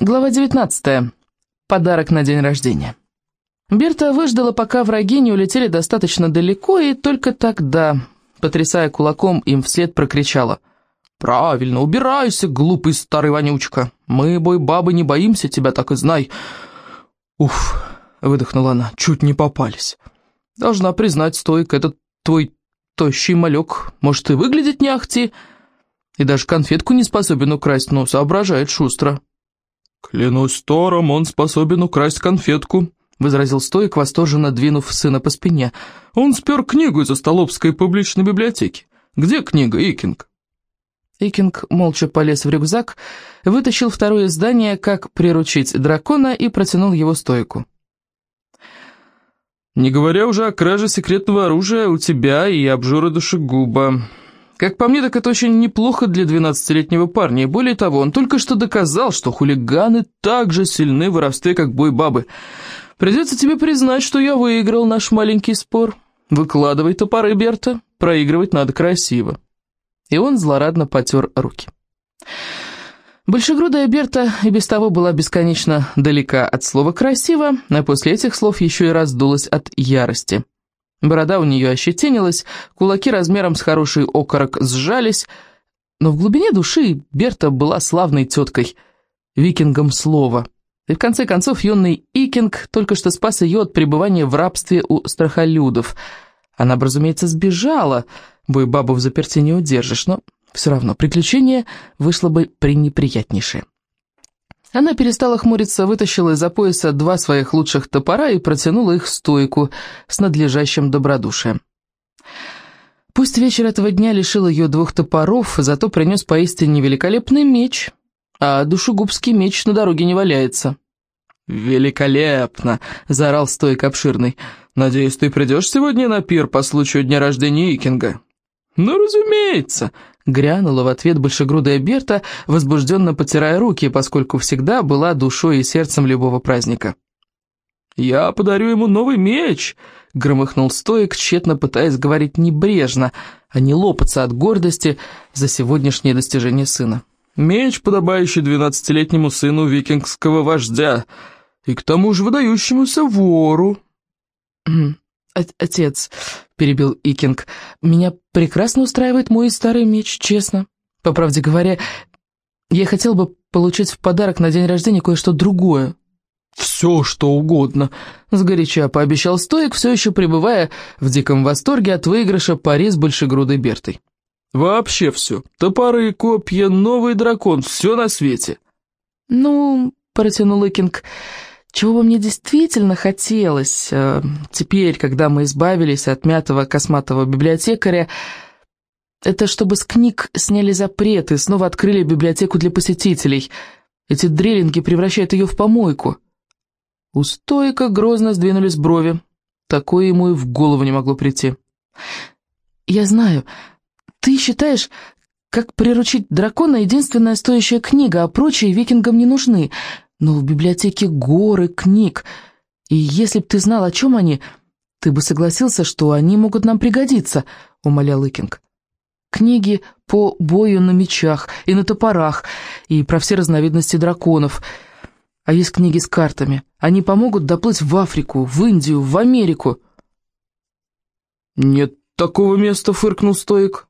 Глава 19. Подарок на день рождения. Берта выждала, пока враги не улетели достаточно далеко, и только тогда, потрясая кулаком, им вслед прокричала. «Правильно, убирайся, глупый старый вонючка. Мы, бой-бабы, не боимся тебя, так и знай». «Уф», — выдохнула она, — «чуть не попались. Должна признать, стойк, этот твой тощий малек может и выглядеть не ахти, и даже конфетку не способен украсть, но соображает шустро». «Клянусь Тором, он способен украсть конфетку», — возразил Стоик, восторженно двинув сына по спине. «Он спер книгу из Остолопской публичной библиотеки. Где книга, Икинг?» Икинг молча полез в рюкзак, вытащил второе издание «Как приручить дракона» и протянул его Стоику. «Не говоря уже о краже секретного оружия у тебя и обжора душегуба», как по мне, так это очень неплохо для 12-летнего парня, и более того, он только что доказал, что хулиганы так же сильны в воровстве, как бой-бабы. Придется тебе признать, что я выиграл наш маленький спор. Выкладывай топоры, Берта, проигрывать надо красиво. И он злорадно потер руки. Большегрудая Берта и без того была бесконечно далека от слова «красиво», а после этих слов еще и раздулась от ярости. Борода у нее ощетинилась, кулаки размером с хороший окорок сжались, но в глубине души Берта была славной теткой, викингом слова. И в конце концов юный Икинг только что спас ее от пребывания в рабстве у страхолюдов. Она разумеется, сбежала, бой бабу в заперти не удержишь, но все равно приключение вышло бы пренеприятнейшее. Она перестала хмуриться, вытащила из-за пояса два своих лучших топора и протянула их в стойку с надлежащим добродушием. Пусть вечер этого дня лишил ее двух топоров, зато принес поистине великолепный меч, а душегубский меч на дороге не валяется. «Великолепно!» — заорал стойк обширный. «Надеюсь, ты придешь сегодня на пир по случаю дня рождения Икинга?» «Ну, разумеется!» Грянула в ответ большегрудая Берта, возбужденно потирая руки, поскольку всегда была душой и сердцем любого праздника. «Я подарю ему новый меч!» — громыхнул стоик, тщетно пытаясь говорить небрежно, а не лопаться от гордости за сегодняшнее достижение сына. «Меч, подобающий двенадцатилетнему сыну викингского вождя, и к тому же выдающемуся вору». «Отец», — перебил Икинг, — «меня прекрасно устраивает мой старый меч, честно. По правде говоря, я хотел бы получить в подарок на день рождения кое-что другое». «Все, что угодно», — сгоряча пообещал Стоик, все еще пребывая в диком восторге от выигрыша пари с большегрудой Бертой. «Вообще все. Топоры, копья, новый дракон, все на свете». «Ну», — протянул Икинг, — чего бы мне действительно хотелось, э, теперь, когда мы избавились от мятого косматого библиотекаря, это чтобы с книг сняли запреты, снова открыли библиотеку для посетителей. Эти дрелинги превращают ее в помойку. У стойка грозно сдвинулись брови. Такое ему и в голову не могло прийти. «Я знаю, ты считаешь, как приручить дракона — единственная стоящая книга, а прочие викингам не нужны», но в библиотеке горы книг, и если б ты знал, о чем они, ты бы согласился, что они могут нам пригодиться», — умолял Икинг. «Книги по бою на мечах и на топорах, и про все разновидности драконов. А есть книги с картами. Они помогут доплыть в Африку, в Индию, в Америку». «Нет такого места», — фыркнул Стоик.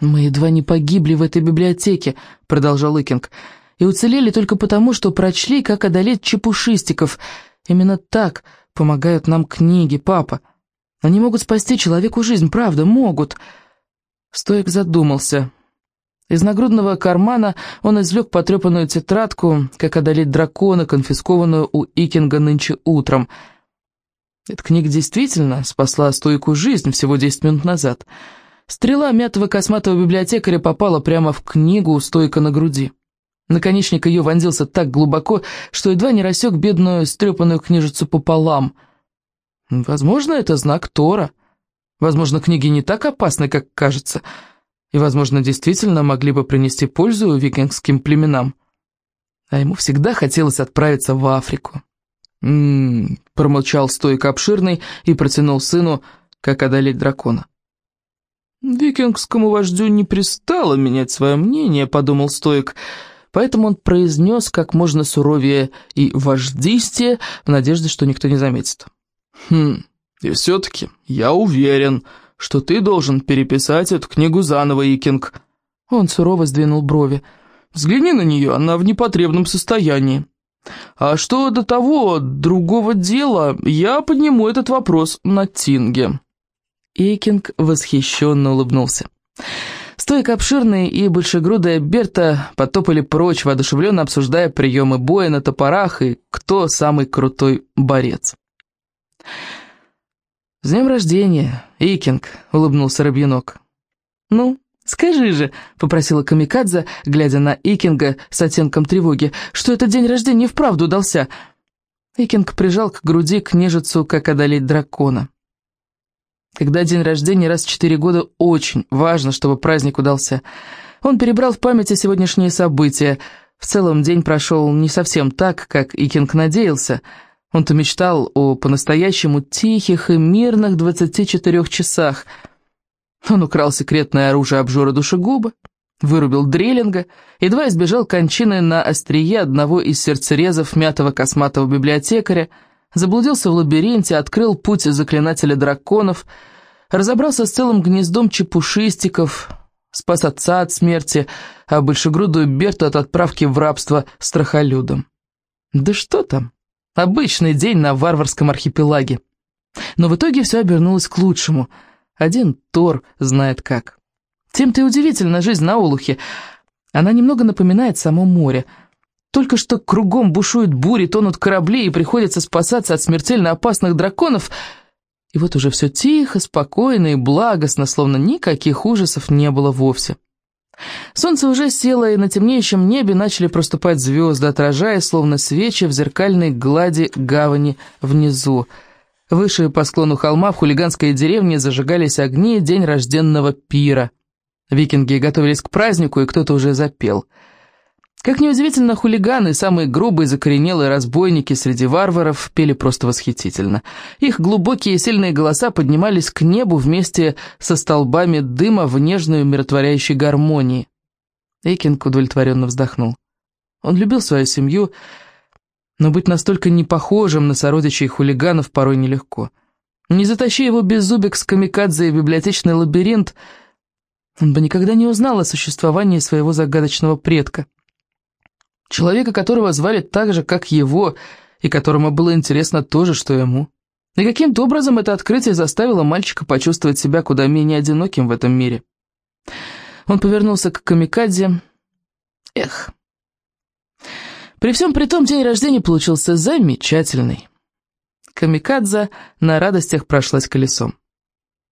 «Мы едва не погибли в этой библиотеке», — продолжал Икинг. «Икинг» и уцелели только потому, что прочли, как одолеть чепушистиков. Именно так помогают нам книги, папа. Они могут спасти человеку жизнь, правда, могут. Стоик задумался. Из нагрудного кармана он извлек потрепанную тетрадку, как одолеть дракона, конфискованную у Икинга нынче утром. Эта книга действительно спасла Стойку жизнь всего 10 минут назад. Стрела мятого косматого библиотекаря попала прямо в книгу у Стойка на груди. Наконечник ее вонзился так глубоко, что едва не рассек бедную стрепанную книжицу пополам. Возможно, это знак Тора. Возможно, книги не так опасны, как кажется, и, возможно, действительно могли бы принести пользу викингским племенам. А ему всегда хотелось отправиться в Африку. «М-м-м», промолчал стойко обширный и протянул сыну, как одолеть дракона. «Викингскому вождю не пристало менять свое мнение», — подумал стоик, — поэтому он произнес как можно суровее и вождистее, в надежде, что никто не заметит. «Хм, и все-таки я уверен, что ты должен переписать эту книгу заново, Икинг». Он сурово сдвинул брови. «Взгляни на нее, она в непотребном состоянии». «А что до того другого дела, я подниму этот вопрос на Тинге». Икинг восхищенно улыбнулся. Стойка обширная и большегрудая Берта потопали прочь, воодушевленно обсуждая приемы боя на топорах и кто самый крутой борец. «С днем рождения, Икинг!» — улыбнулся Рыбьянок. «Ну, скажи же», — попросила Камикадзе, глядя на Икинга с оттенком тревоги, «что этот день рождения вправду удался». Икинг прижал к груди книжицу «Как одолеть дракона». Когда день рождения раз в четыре года, очень важно, чтобы праздник удался. Он перебрал в памяти сегодняшние события. В целом день прошел не совсем так, как Икинг надеялся — он-то мечтал о по-настоящему тихих и мирных 24 часах. Он украл секретное оружие обжора душегуба, вырубил дрелинга, едва избежал кончины на острие одного из сердцерезов мятого косматого библиотекаря, заблудился в лабиринте, открыл путь заклинателя драконов, разобрался с целым гнездом чепушистиков, спас отца от смерти, а большегрудую Берту от отправки в рабство страхолюдом. Да что там? Обычный день на варварском архипелаге. Но в итоге все обернулось к лучшему. Один Тор знает как. Тем-то и удивительна жизнь на Олухе. Она немного напоминает само море. Только что кругом бушуют бури, тонут корабли, и приходится спасаться от смертельно опасных драконов. И вот уже все тихо, спокойно и благостно, словно никаких ужасов не было вовсе. Солнце уже село, и на темнеющем небе начали проступать звезды, отражая, словно свечи в зеркальной глади гавани внизу. Выше по склону холма в хулиганской деревне зажигались огни день рожденного пира. Викинги готовились к празднику, и кто-то уже запел — как неудивительно, хулиганы, самые грубые закоренелые разбойники среди варваров, пели просто восхитительно. Их глубокие и сильные голоса поднимались к небу вместе со столбами дыма в нежную умиротворяющей гармонии. Эйкинг удовлетворенно вздохнул. Он любил свою семью, но быть настолько непохожим на сородичей хулиганов порой нелегко. Не затащи его беззубик с камикадзе в библиотечный лабиринт, он бы никогда не узнал о существовании своего загадочного предка. Человека, которого звали так же, как его, и которому было интересно то же, что ему. И каким-то образом это открытие заставило мальчика почувствовать себя куда менее одиноким в этом мире. Он повернулся к Камикадзе. Эх. При всем при том, день рождения получился замечательный. Камикадзе на радостях прошлась колесом.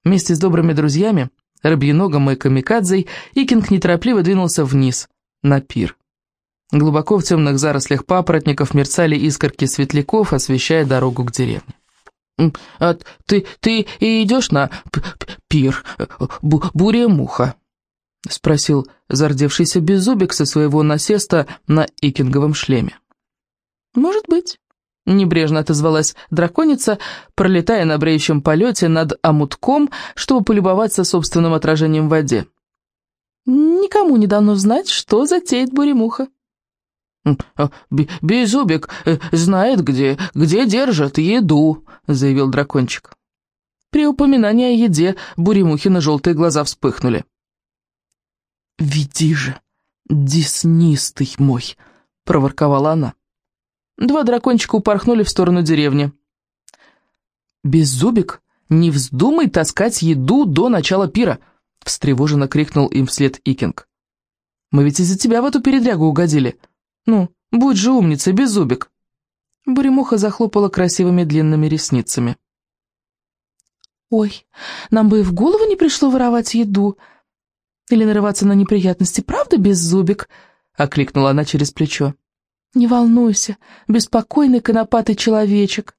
Вместе с добрыми друзьями, Рыбьеногом и Камикадзей, Икинг неторопливо двинулся вниз, на пир. Глубоко в темных зарослях папоротников мерцали искорки светляков, освещая дорогу к деревне. «А ты, ты и идешь на пир, бу буря муха?» — спросил зардевшийся беззубик со своего насеста на икинговом шлеме. «Может быть», — небрежно отозвалась драконица, пролетая на бреющем полете над омутком, чтобы полюбоваться собственным отражением в воде. «Никому не дано знать, что затеет буремуха». А, «Беззубик э, знает, где, где держат еду», — заявил дракончик. При упоминании о еде Буремухина желтые глаза вспыхнули. «Веди же, деснистый мой!» — проворковала она. Два дракончика упорхнули в сторону деревни. «Беззубик, не вздумай таскать еду до начала пира!» — встревоженно крикнул им вслед Икинг. «Мы ведь из-за тебя в эту передрягу угодили!» «Ну, будь же умница, беззубик!» Буремуха захлопала красивыми длинными ресницами. «Ой, нам бы и в голову не пришло воровать еду или нарываться на неприятности, правда, беззубик?» — окликнула она через плечо. «Не волнуйся, беспокойный конопатый человечек.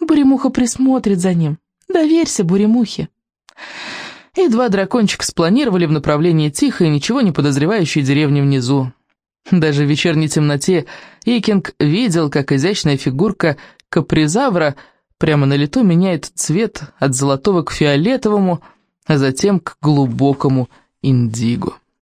Буремуха присмотрит за ним. Доверься Буремухе». И два дракончика спланировали в направлении тихой, ничего не подозревающей деревни внизу. Даже в вечерней темноте Икинг видел, как изящная фигурка капризавра прямо на лету меняет цвет от золотого к фиолетовому, а затем к глубокому индиго.